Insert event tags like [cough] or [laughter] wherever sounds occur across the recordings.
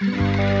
Música [laughs]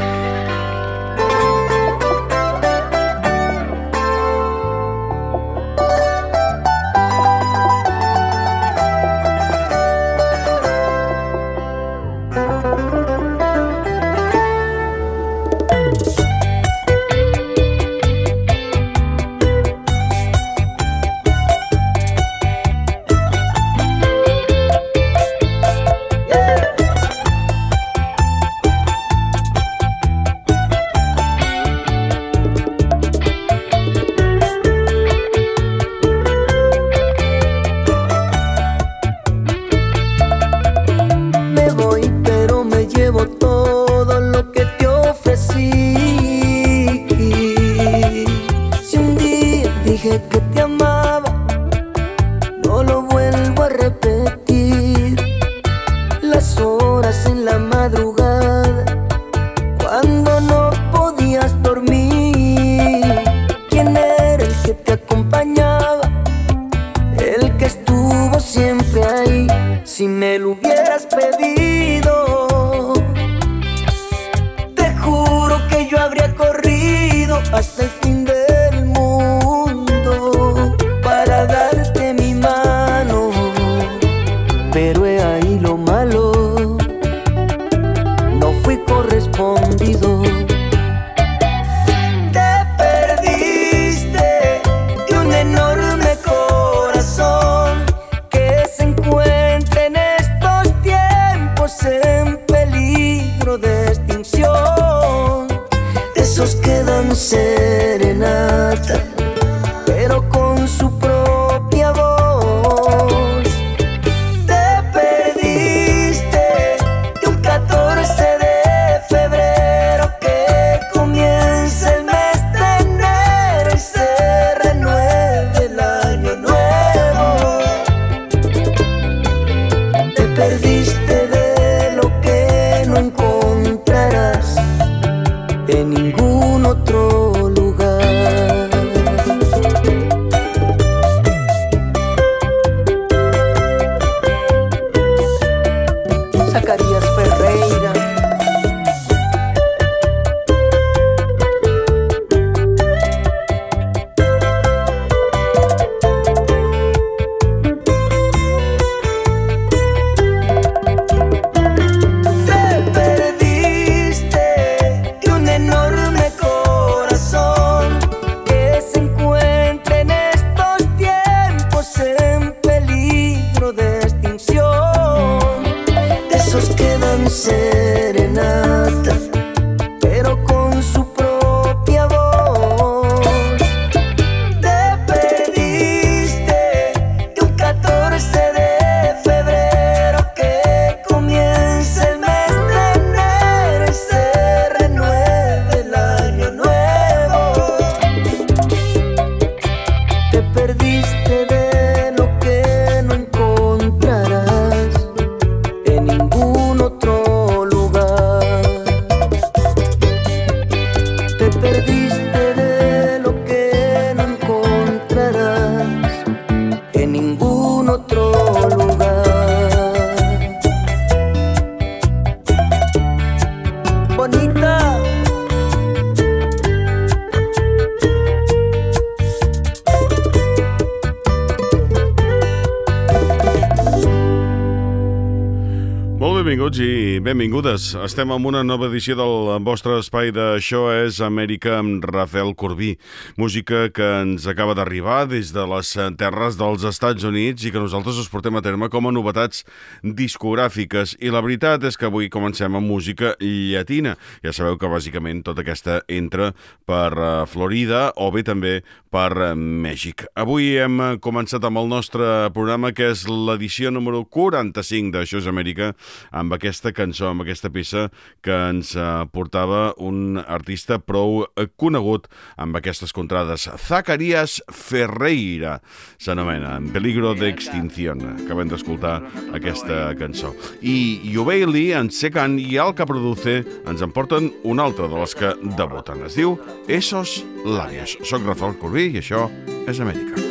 benvingudes. Estem amb una nova edició del vostre espai de Això és Amèrica amb Rafael Corbí. Música que ens acaba d'arribar des de les terres dels Estats Units i que nosaltres us portem a terme com a novetats discogràfiques. I la veritat és que avui comencem amb música llatina. Ja sabeu que bàsicament tota aquesta entra per eh, Florida o bé també per eh, Mèxic. Avui hem començat amb el nostre programa que és l'edició número 45 d'Això és Amèrica amb aquesta cançó, amb aquesta peça que ens eh, portava un artista prou eh, conegut amb aquestes contrades. Zacarías Ferreira s'anomena, en peligro d'extinción. Acabem d'escoltar aquesta cançó. I Jubeili, en Secan i Alca Produce ens en porten una altra de les que debuten. Es diu Esos Labios. Soc Rafael Corbí i això és Amèrica.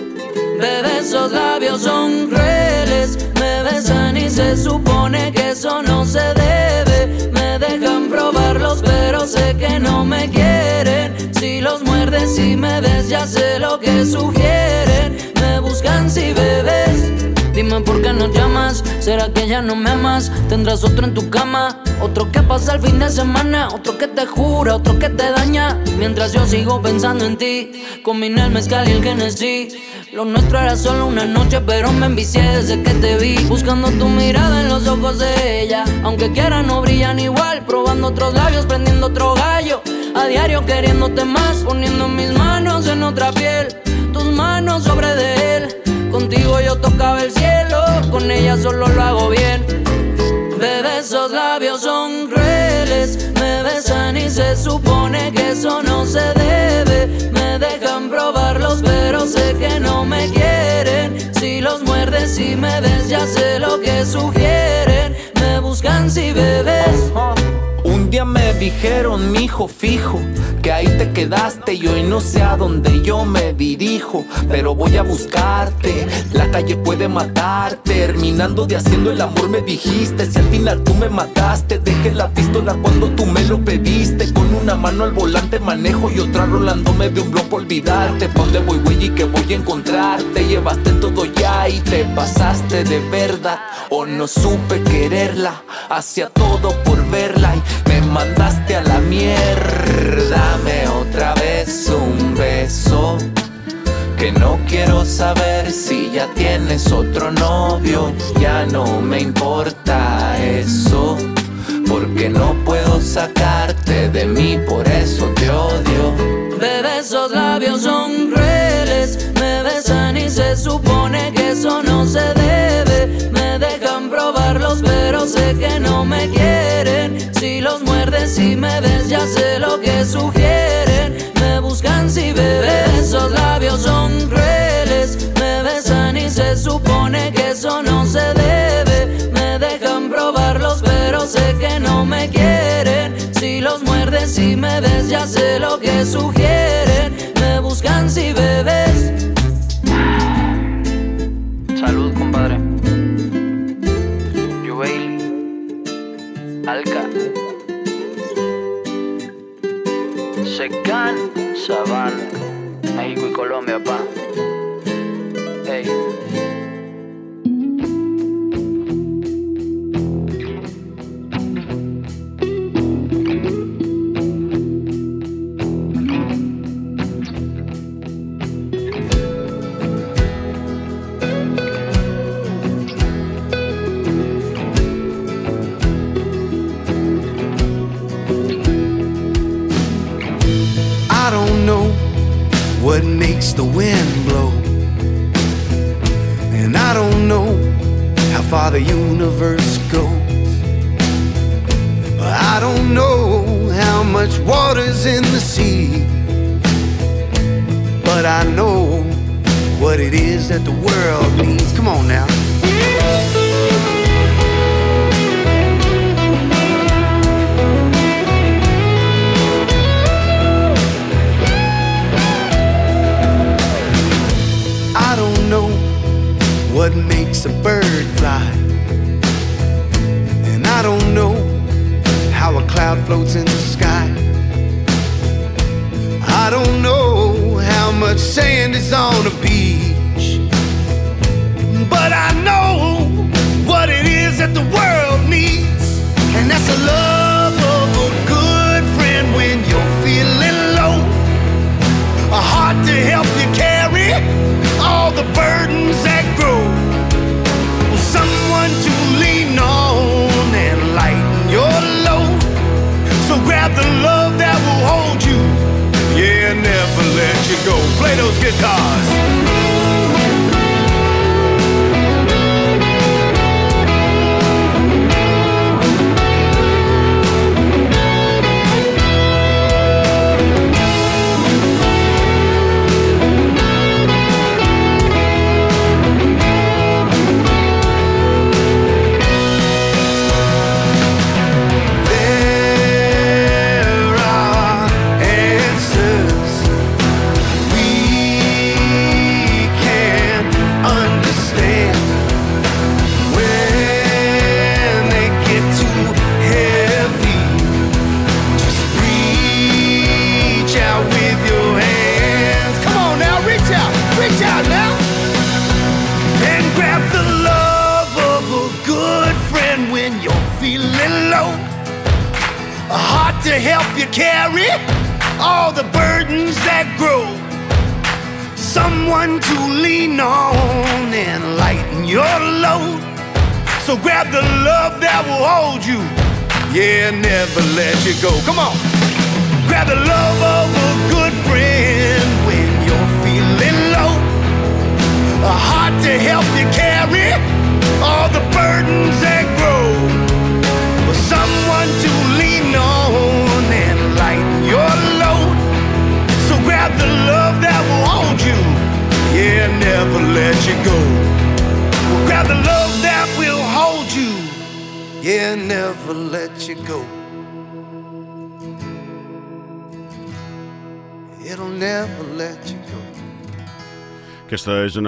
Bebé, esos labios son crueles, besan y se supone que eso no se debe. Me dejan probarlos, pero sé que no me quieren. Si los muerdes y me ves, ya sé lo que sugieren. Me buscan si bebes. Dime por qué no llamas, será que ya no me amas. Tendrás otro en tu cama, otro que pasa el fin de semana, otro que te jura, otro que te daña. Mientras yo sigo pensando en ti, combiné el mezcal y el Genesis. Lo nuestro era solo una noche, pero me envicié desde que te vi. Buscando tu mirada en los ojos de ella. Aunque quiera, no brillan igual. Probando otros labios, prendiendo otro gallo. A diario queriéndote más, poniendo mis manos en otra piel. Tus manos sobre de él. Contigo yo tocaba el cielo, con ella solo lo hago bien. Bebé, esos labios son crueles, me besan y se supone que eso no se debe. Me dejan probarlos, pero sé que no me quieren. Si los muerdes y me ves, ya sé lo que sugieren. Me buscan si bebes. Un día me dijeron, mi hijo fijo, que ahí te quedaste y hoy no sé a dónde yo me dirijo, pero voy a buscarte. La calle puede matar, terminando de haciendo el amor me dijiste, si al final tú me mataste, dejé la pistola cuando tú me lo pediste, con una mano al volante manejo y otra rolándome de un bloque olvidarte, dónde voy güey y que voy a encontrarte, llevaste todo ya y te pasaste de verdad, o no supe quererla, hacía todo por verla y mandaste a la mierda. Dame otra vez un beso. Que no quiero saber si ya tienes otro novio. Ya no me importa eso. Porque no puedo sacarte de mí, por eso te odio. Bebé, esos labios son crueles. Me besan y se supone que eso no se debe. Me dejan probarlos, pero sé que no me quieren. Si los y me ves, ya sé lo que sugieren. Me buscan si bebes, esos labios son crueles. Me besan y se supone que eso no se debe. Me dejan probarlos, pero sé que no me quieren. Si los muerdes y me ves, ya sé lo que sugieren. Me buscan si bebes. Salud, compadre. Alca. Secan, Saban. México y Colombia, pa. Station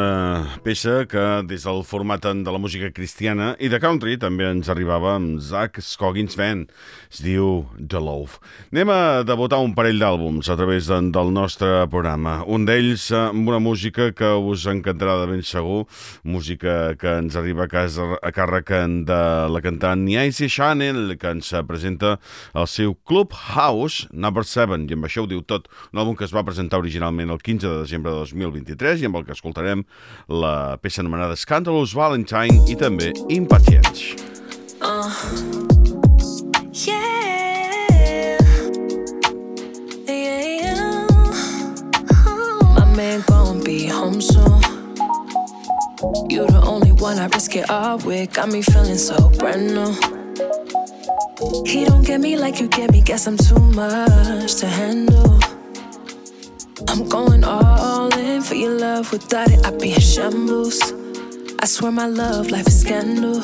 peça que des del format de la música cristiana i de country també ens arribava amb Zach Scoggins Band. Es diu The Love. Anem a debutar un parell d'àlbums a través de, del nostre programa. Un d'ells amb una música que us encantarà de ben segur, música que ens arriba a, casa, a càrrec de la cantant Niaisi Chanel, que ens presenta el seu Club House Number 7, i amb això ho diu tot, un àlbum que es va presentar originalment el 15 de desembre de 2023 i amb el que escoltarem la peça anomenada Scandalous Valentine i també Impatience. Uh, yeah, My man gon' be soon. You the only one I risk it all with. Got me feeling so brand new. He don't get me like you get me. Guess I'm too much to handle. I'm going all in for your love. Without it, I'd be in shambles. I swear my love life is scandal.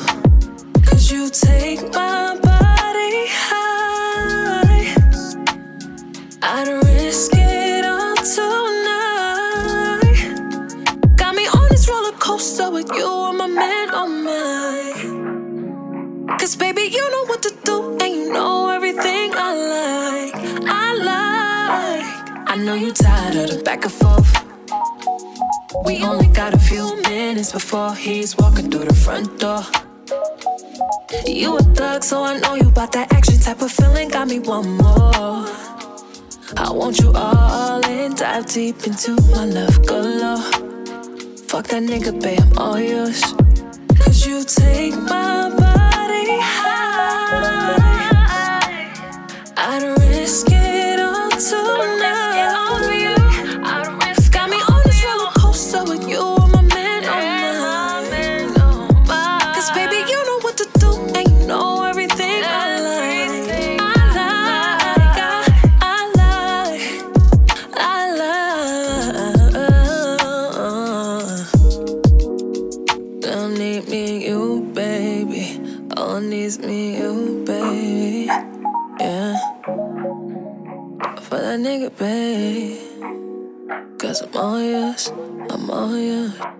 Cause you take my body high. I'd risk it all tonight. Got me on this roller coaster with you, I'm a man, oh my. Cause baby, you know you tired of the back and forth. We only got a few minutes before he's walking through the front door. You a thug, so I know you about that action type of feeling. Got me one more. I want you all in, dive deep into my love galore. Fuck that nigga, babe, I'm all yours. Cause you take my body high. I'd risk it all tonight. Oh yeah.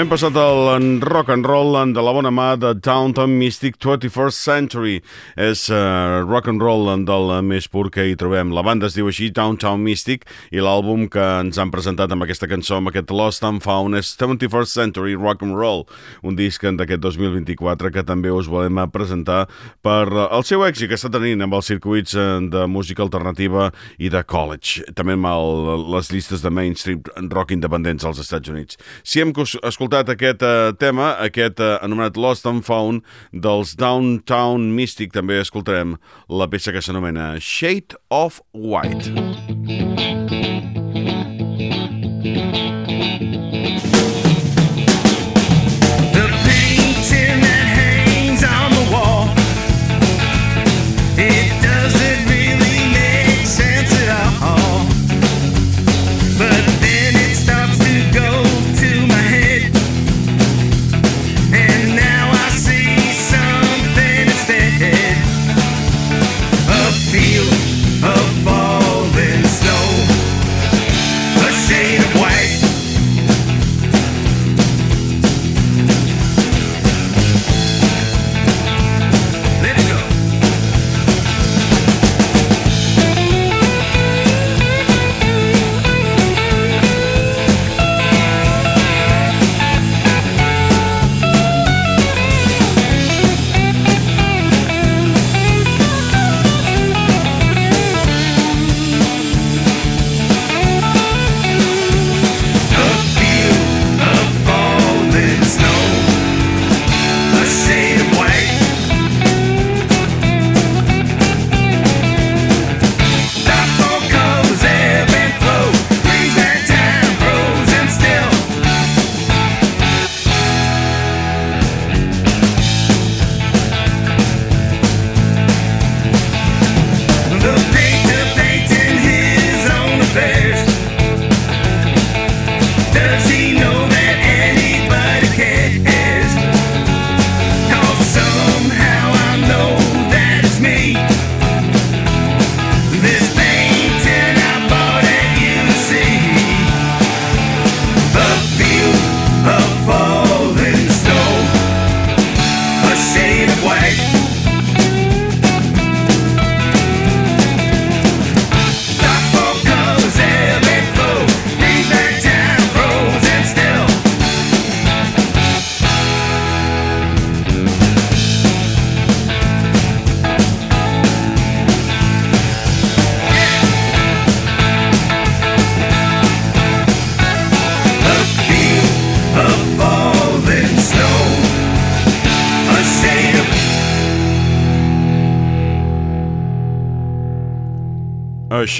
Hem passat el rock and roll de la bona mà de Downtown Mystic 21st Century. És uh, rock and roll del més pur que hi trobem. La banda es diu així, Downtown Mystic, i l'àlbum que ens han presentat amb aquesta cançó, amb aquest Lost and Found, és 71st Century Rock and Roll, un disc d'aquest 2024 que també us volem presentar per el seu èxit que està tenint amb els circuits eh, de música alternativa i de college, també amb el, les llistes de mainstream rock independents als Estats Units. Si hem escoltat escoltat aquest uh, tema, aquest uh, anomenat Lost and Found dels Downtown Mystic, també escoltarem la peça que s'anomena Shade of White.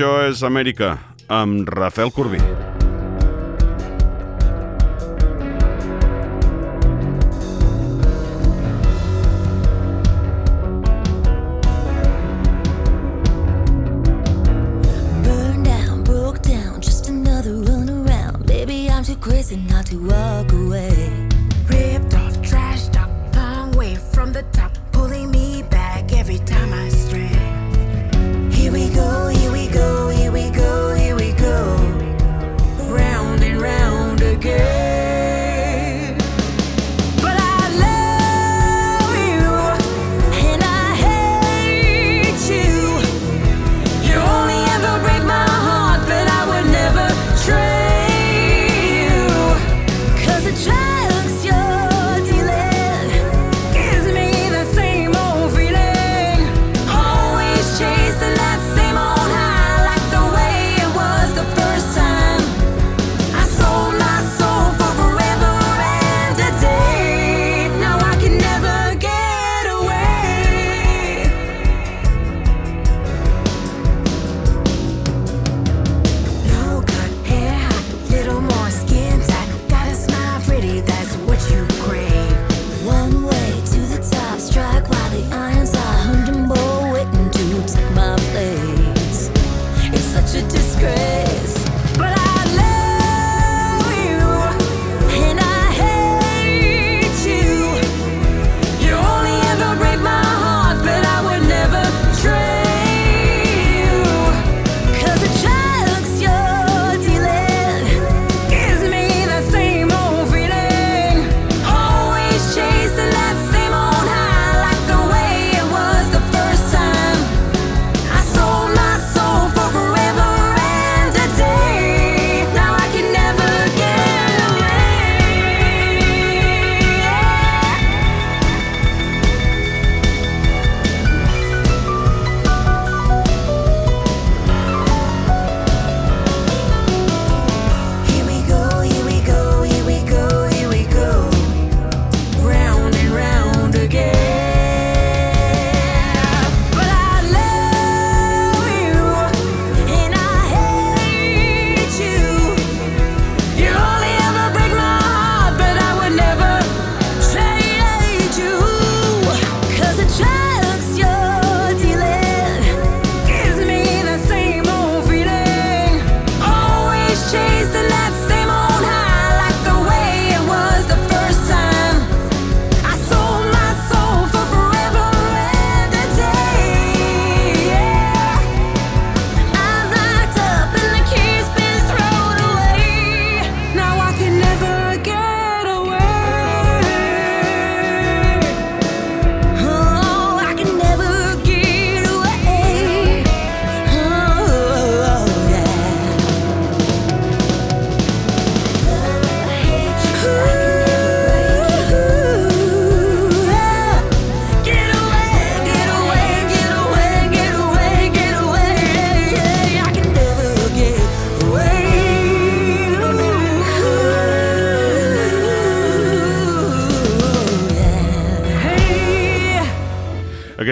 Això és Amèrica, amb Rafael Corbí.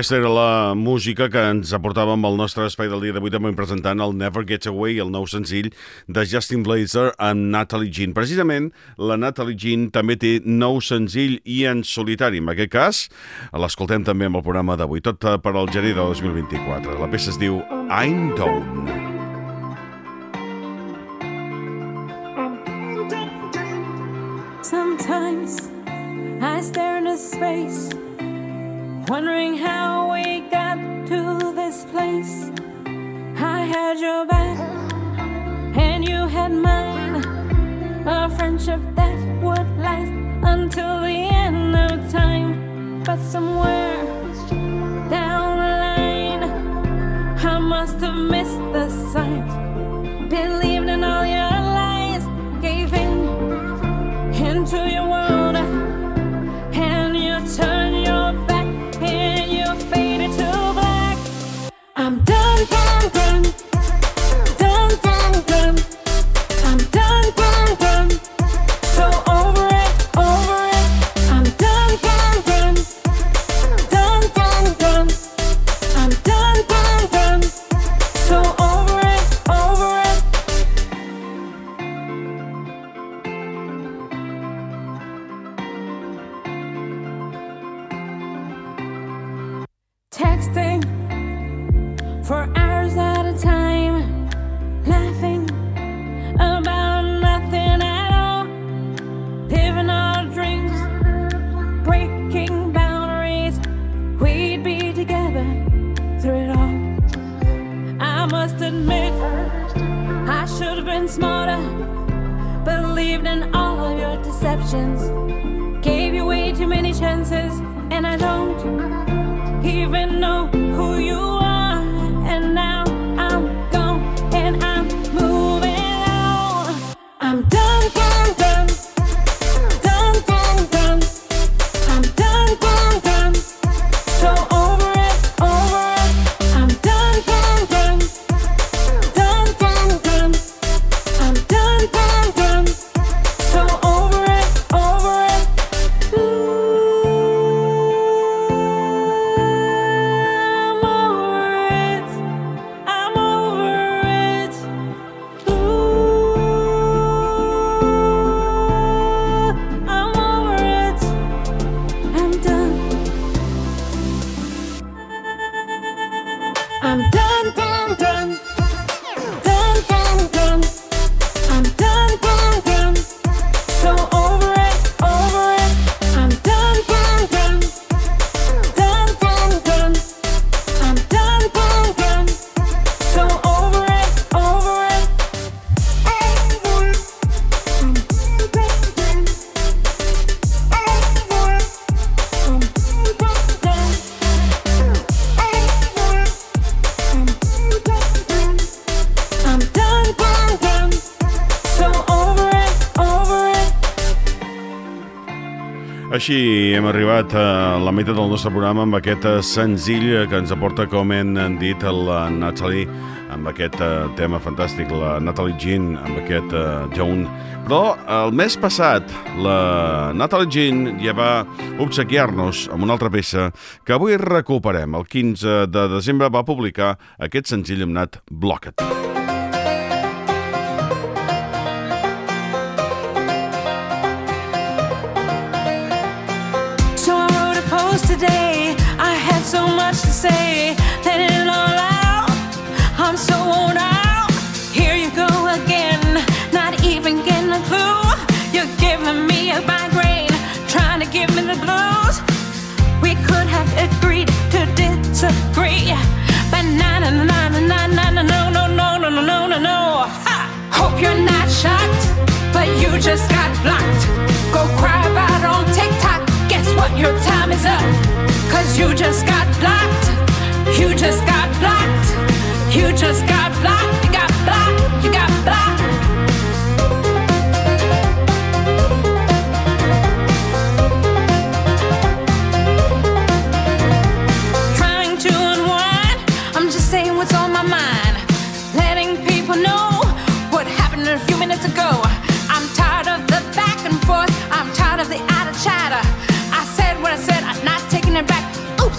Aquesta era la música que ens aportàvem al nostre espai del dia d'avui també presentant el Never Gets Away, el nou senzill de Justin Blazer amb Natalie Jean. Precisament, la Natalie Jean també té nou senzill i en solitari. En aquest cas, l'escoltem també amb el programa d'avui, tot per al gener de 2024. La peça es diu I'm Down. Sometimes I stare into space wondering how we got to this place. I had your back, and you had mine. A friendship that would last until the end of time. But somewhere down the line, I must have missed the signs. Believed in all your lies, gave in into your. així hem arribat a la meitat del nostre programa amb aquest eh, senzill que ens aporta, com hem dit, la Natalie amb aquest eh, tema fantàstic, la Natalie Jean amb aquest eh, uh, John. Però el mes passat la Natalie Jean ja va obsequiar-nos amb una altra peça que avui recuperem. El 15 de desembre va publicar aquest senzill anomenat Blocket. Blocket. Your time is up, cause you just got blocked. You just got blocked. You just got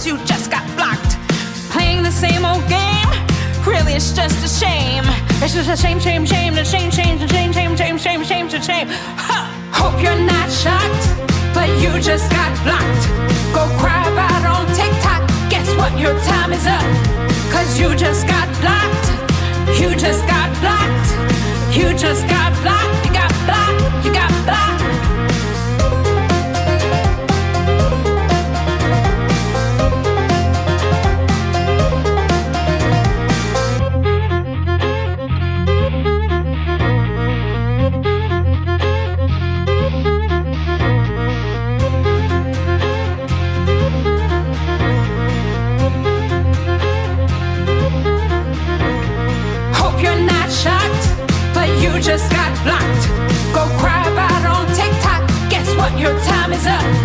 you just got blocked. Playing the same old game? Really, it's just a shame. It's just a shame, shame, shame, a shame, shame, a shame, shame, shame, shame, shame, shame, shame. Huh. Hope you're not shocked, but you just got blocked. Go cry about on TikTok. Guess what? Your time is up. Cause you just got blocked. You just got blocked. You just got blocked. You got blocked. You got blocked. Your time is up.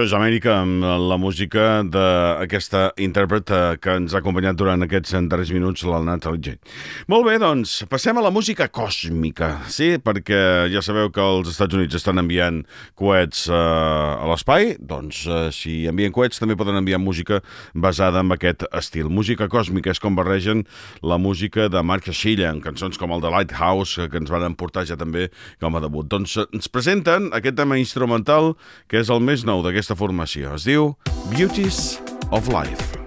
Això és Amèrica amb la música d'aquesta intèrpret eh, que ens ha acompanyat durant aquests darrers minuts, la Natalie Jane. Molt bé, doncs, passem a la música còsmica, sí? Perquè ja sabeu que els Estats Units estan enviant coets eh, a l'espai, doncs eh, si envien coets també poden enviar música basada en aquest estil. Música còsmica és com barregen la música de Mark en cançons com el de Lighthouse, que ens van portar ja també com a debut. Doncs eh, ens presenten aquest tema instrumental que és el més nou d'aquesta formació. Es diu Beauties of Life.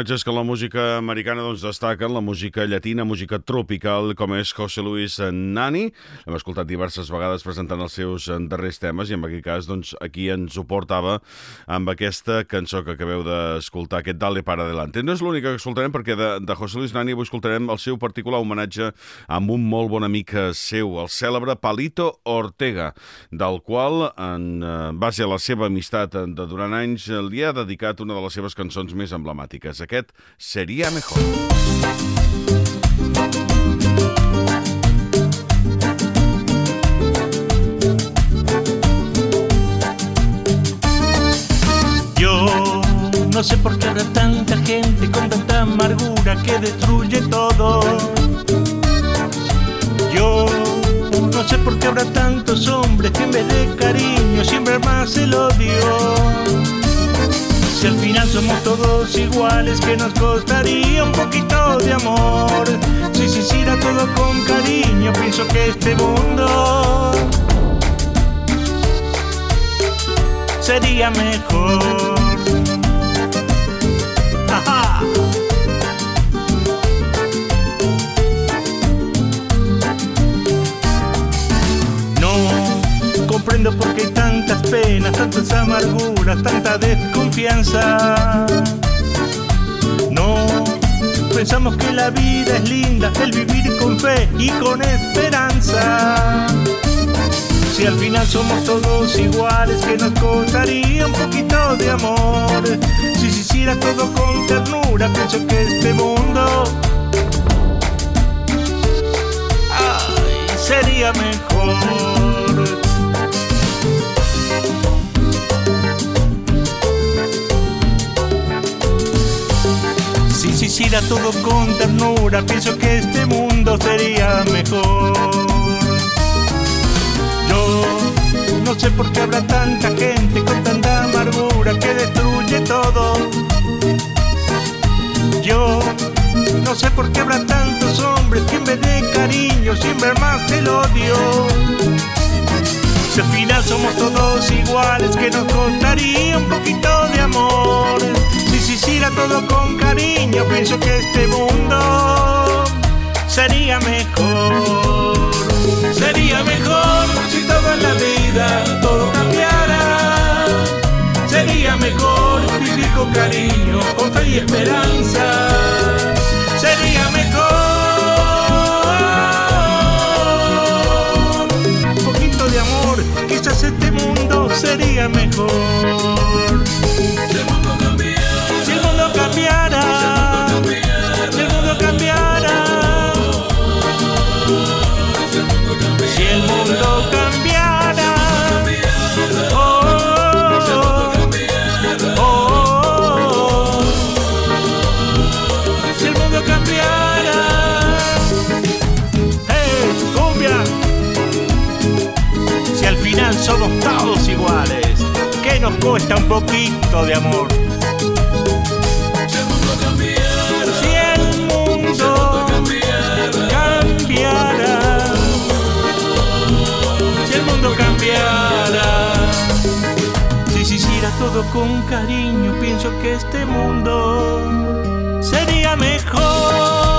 Personatges que la música americana doncs, destaca, la música llatina, música tropical, com és José Luis Nani. Hem escoltat diverses vegades presentant els seus darrers temes i en aquest cas doncs, aquí ens ho portava amb aquesta cançó que acabeu d'escoltar, aquest Dale para adelante. No és l'única que escoltarem perquè de, de José Luis Nani avui escoltarem el seu particular homenatge amb un molt bon amic seu, el cèlebre Palito Ortega, del qual, en eh, base a la seva amistat de durant anys, li ha dedicat una de les seves cançons més emblemàtiques. Seria mejor. Yo no sé por qué habrá tanta gente con tanta amargura que destruye todo. Yo no sé por qué habrá tantos hombres que en vez de cariño siempre más el odio. Si al final somos todos iguales, que nos costaría un poquito de amor. Si se hiciera todo con cariño, pienso que este mundo sería mejor. No comprendo por qué hay tantas penas, tantas amarguras, tanta desconfianza. No pensamos que la vida es linda, el vivir con fe y con esperanza. Si al final somos todos iguales, que nos costaría un poquito de amor. Si se hiciera todo con ternura, pienso que este mundo ay, sería mejor. Hiciera todo con ternura, pienso que este mundo sería mejor. Yo no sé por qué habrá tanta gente con tanta amargura que destruye todo. Yo no sé por qué habrá tantos hombres que en vez de cariño siempre más el odio. Si al final somos todos iguales, que nos costaría un poquito de amor. Hiciera todo con cariño, pienso que este mundo sería mejor. Sería mejor si todo en la vida todo cambiara. Sería mejor vivir con cariño, con y esperanza. Sería mejor. Un poquito de amor, quizás este mundo sería mejor. Somos todos iguales, ¿qué nos cuesta un poquito de amor? si el mundo cambiara, Si el mundo cambiara, si el mundo cambiara, si se hiciera todo con cariño, pienso que este mundo sería mejor.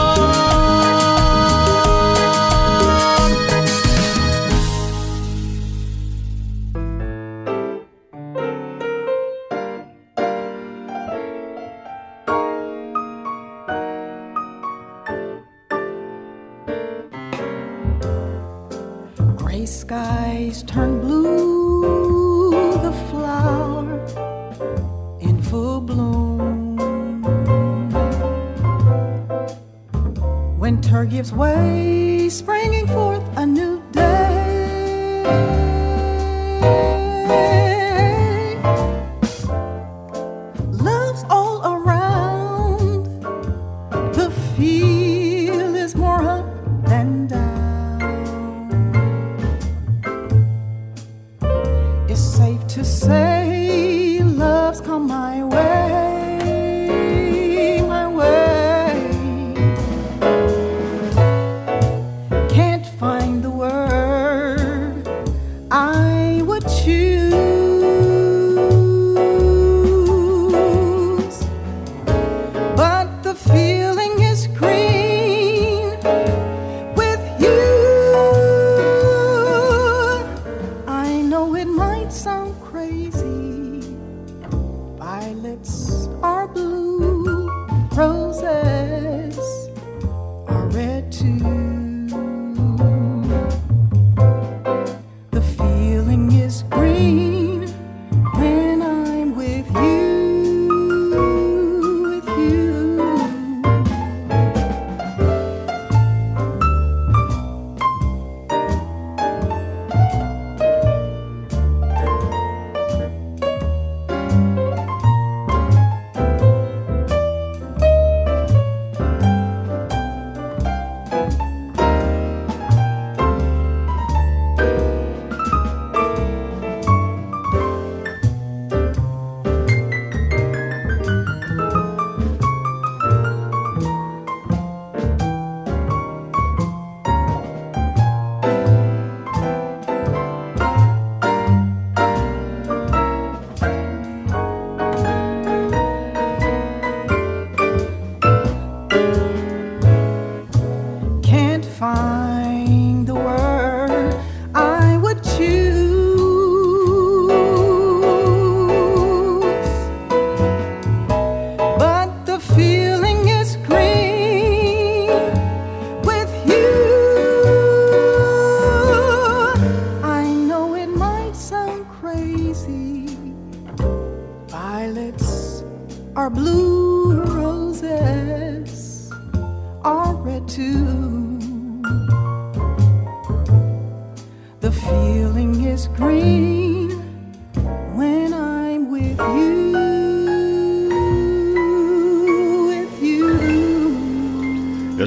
Skies turn blue, the flower in full bloom. Winter gives way, springing forth a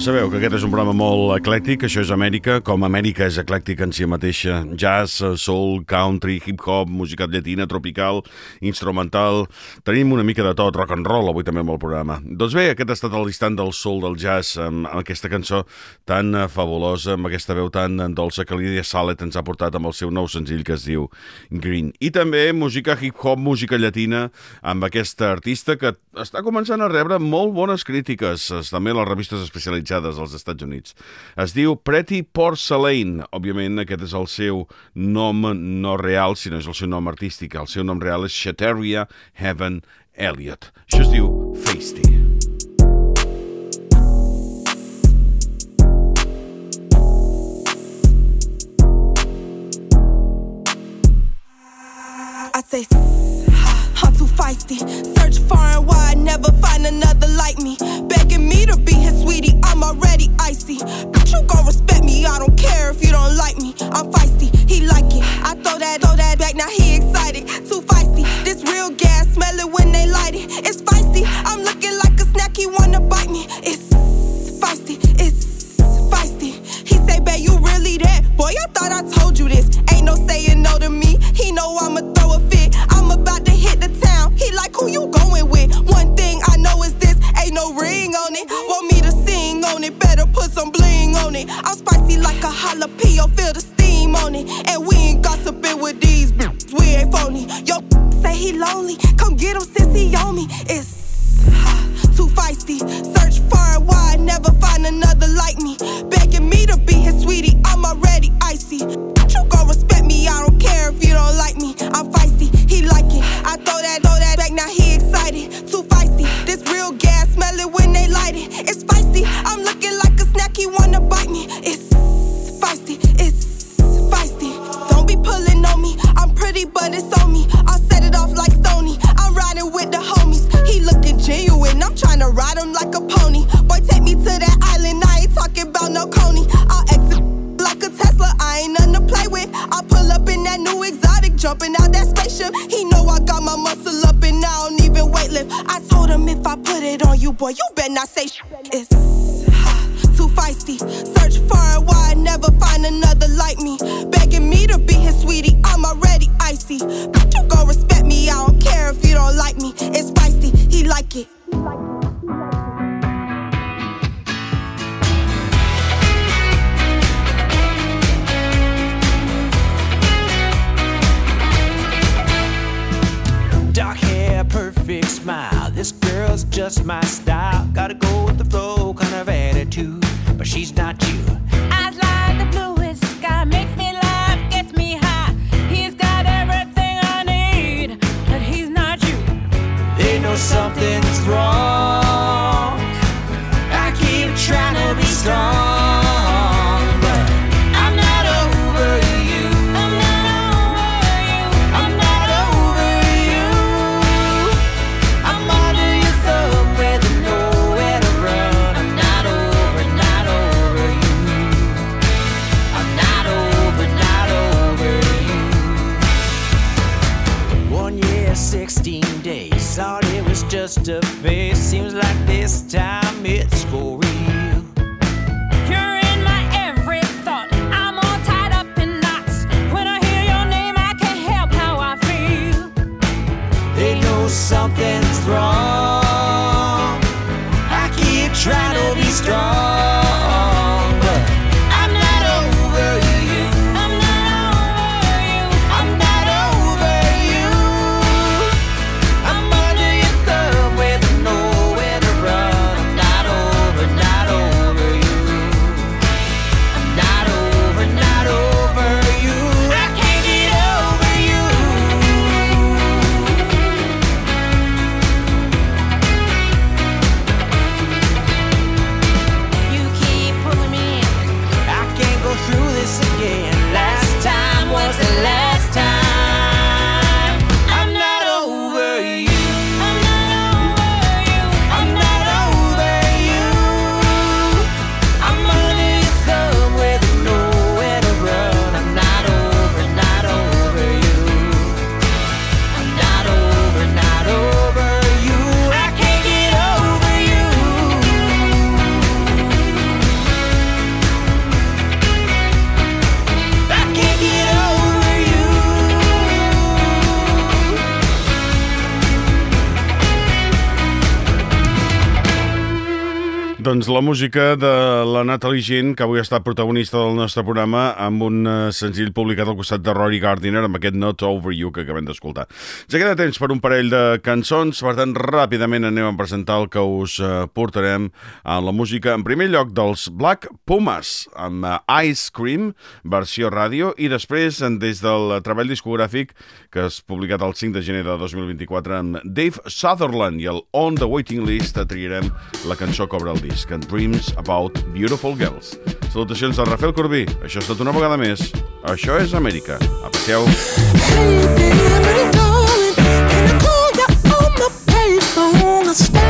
sabeu que aquest és un programa molt eclèctic, això és Amèrica, com Amèrica és eclèctica en si mateixa. Jazz, soul, country, hip-hop, música llatina, tropical, instrumental... Tenim una mica de tot, rock and roll, avui també amb el programa. Doncs bé, aquest ha estat el instant del soul del jazz, amb, amb aquesta cançó tan eh, fabulosa, amb aquesta veu tan dolça que Lídia Salet ens ha portat amb el seu nou senzill que es diu Green. I també música hip-hop, música llatina, amb aquesta artista que està començant a rebre molt bones crítiques, també les revistes especialitzades especialitzades als Estats Units. Es diu Pretty Porcelain. Òbviament, aquest és el seu nom no real, sinó és el seu nom artístic. El seu nom real és Shateria Heaven Elliot. Això es diu Feisty. I say, too feisty. Search far and wide, never find another like me. Begging me to be his sweetie, I'm already icy. But you gon' respect me, I don't care if you don't like me. I'm feisty, he like it. I throw that, throw that back, now he excited. Too feisty. This real gas, smell it when they light it. It's feisty. I'm looking like a snack, he wanna bite me. It's feisty, it's feisty. He say, babe, you really that? Boy, I thought I told you this. Ain't no saying no to me. La música de la Natalie Jean, que avui ha estat protagonista del nostre programa amb un eh, senzill publicat al costat de Rory Gardiner amb aquest Not Over You que acabem d'escoltar. Ja queda temps per un parell de cançons, per tant ràpidament anem a presentar el que us eh, portarem a la música. En primer lloc dels Black Pumas amb eh, Ice Cream, versió ràdio, i després des del treball discogràfic que és publicat el 5 de gener de 2024 amb Dave Sutherland i el On the Waiting List triarem la cançó que obre el disc, en Dreams About Beautiful Girls. Salutacions de Rafael Corbí. Això és tot una vegada més. Això és Amèrica. Aprecieu. City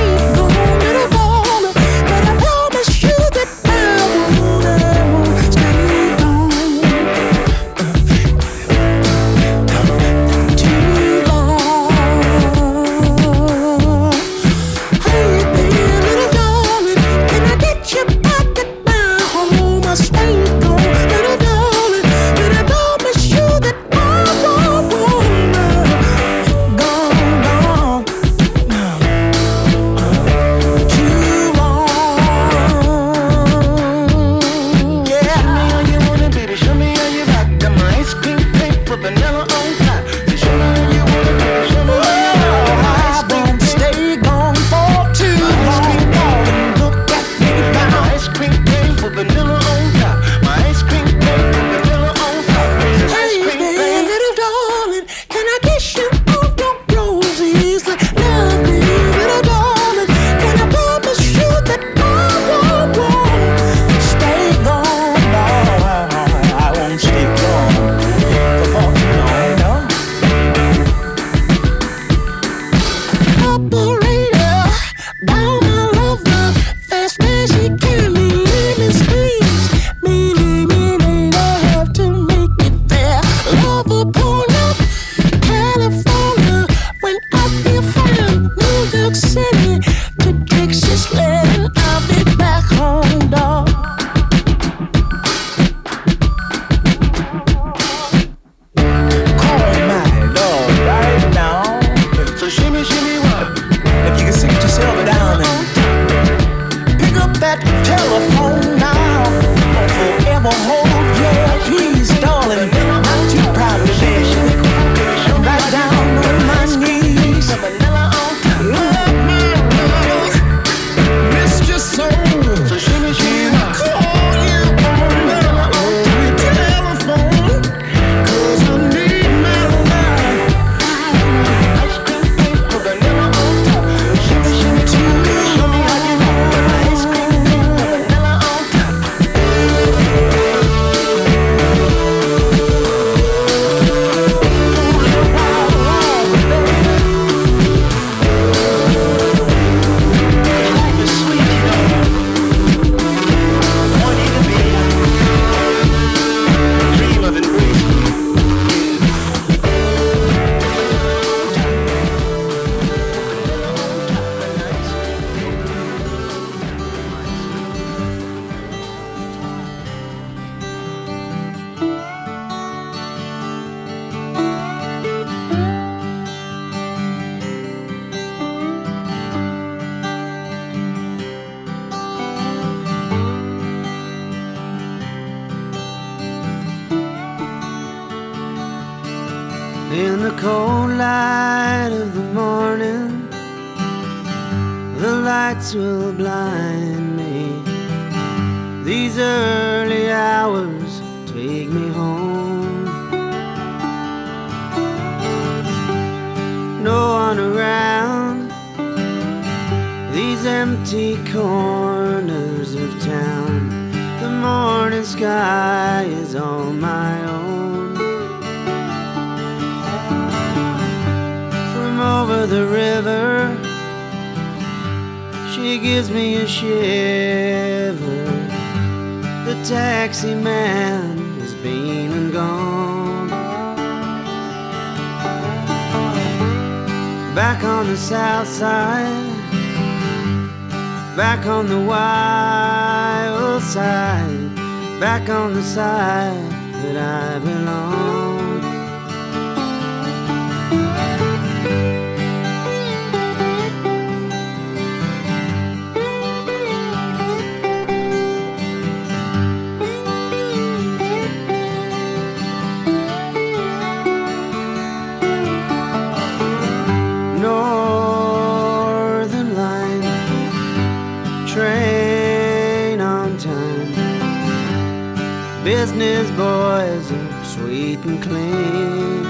business boys are sweet and clean.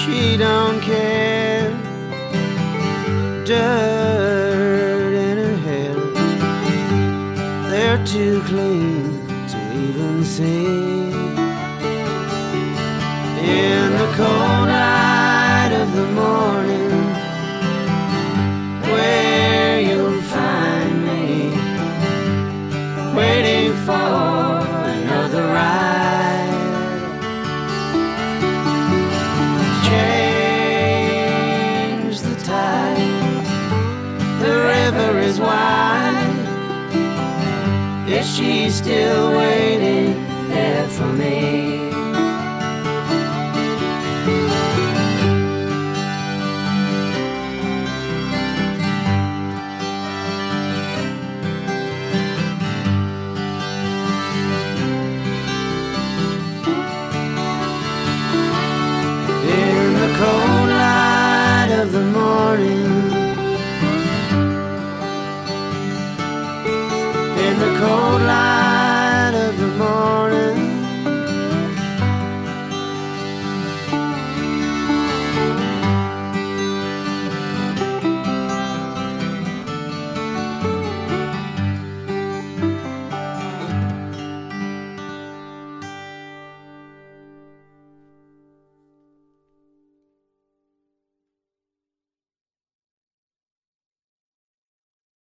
She don't care. Dirt in her hair. They're too clean to even see. In the cold she still waiting